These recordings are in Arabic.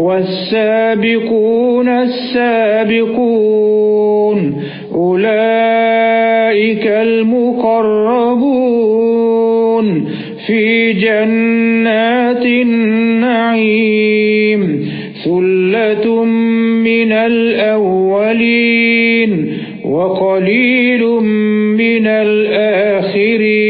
والسابقون السابقون أولئك المقربون في جنات النعيم ثلة من الأولين وقليل من الآخرين.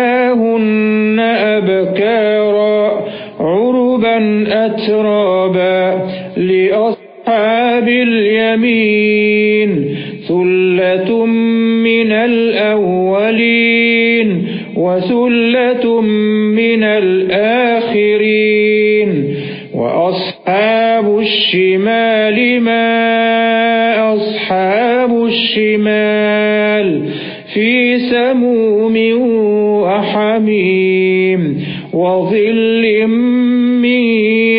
من الآخرين وأصحاب الشمال ما أصحاب الشمال في سموم وحميم وظل من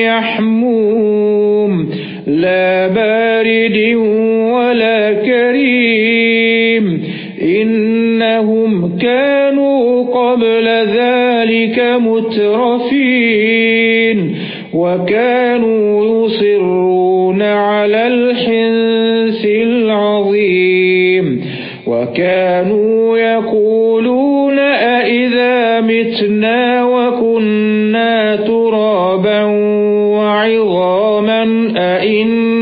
يحموم لا بارد مترفين وكانوا يصرون على الحنس العظيم وكانوا يقولون أئذا متنا وكنا ترابا وعظاما أئنا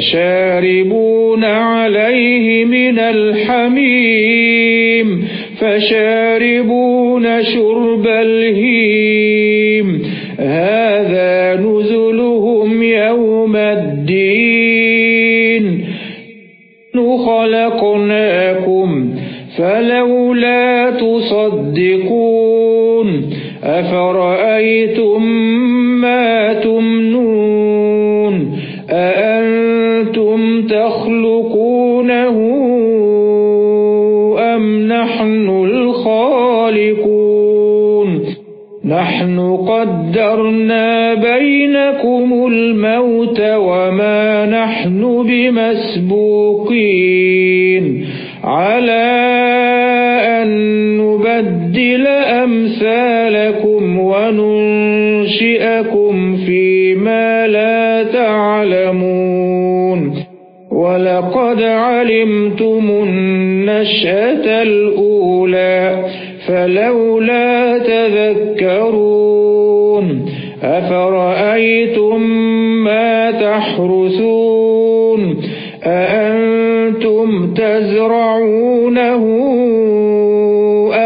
فَشَارِبُونَ عَلَيْهِ مِنَ الْحَمِيمِ فَشَارِبُونَ شُرْبَ الْهِيمِ. هَذَا نُزُلُهُمْ يَوْمَ الدِّينِ. خَلَقْنَاكُمْ فَلَوْلَا تُصَدِّقُونَ. أَفَرَأَيْتُمْ قَدَّرْنَا بَيْنَكُمُ الْمَوْتَ وَمَا نَحْنُ بِمَسْبُوقِينَ عَلَى أَن نُّبَدِّلَ أَمْثَالَكُمْ وَنُنشِئَكُمْ فِيمَا لَا تَعْلَمُونَ وَلَقَدْ عَلِمْتُمُ النَّشْأَةَ الْأُولَى فَلَوْلَا تَذَكَّرُونَ أَفَرَأَيْتُمْ مَا تَحْرُثُونَ أَأَنْتُمْ تَزْرَعُونَهُ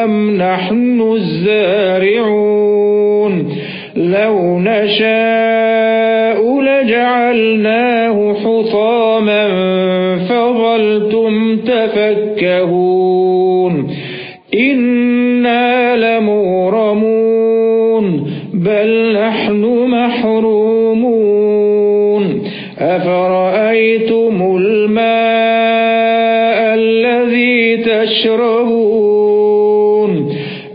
أَمْ نَحْنُ الزَّارِعُونَ لَوْ نَشَاءُ لَجَعَلْنَاهُ حُطَامًا فَظَلْتُمْ تَفَكَّهُونَ أَفَرَأَيْتُمُ الْمَاءَ الَّذِي تَشْرَبُونَ؟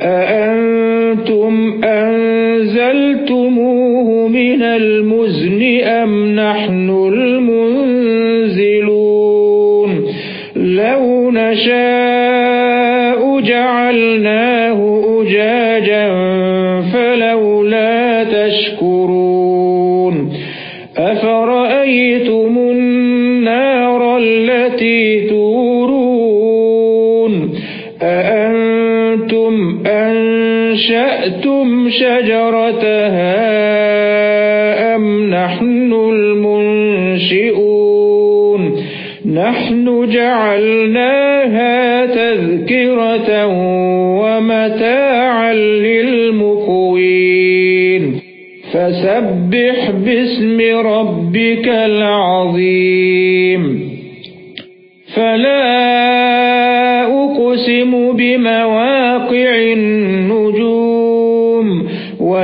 أَأَنْتُمْ أَنزَلْتُمُوهُ مِنَ الْمُزْنِ أَمْ نَحْنُ الْمُنزِلُونَ؟ لَوْ نَشَاءُ جَعَلْنَاهُ أُجَاجًا أَنشَأْتُمْ شَجَرَتَهَا أَمْ نَحْنُ الْمُنشِئُونَ؟ نَحْنُ جَعَلْنَاهَا تَذْكِرَةً وَمَتَاعًا لِلْمُقْوِينَ. فَسَبِّحْ بِاسْمِ رَبِّكَ الْعَظِيمِ. فَلَا أُقْسِمُ بِمَوَاقِعِ النُّجُومِ.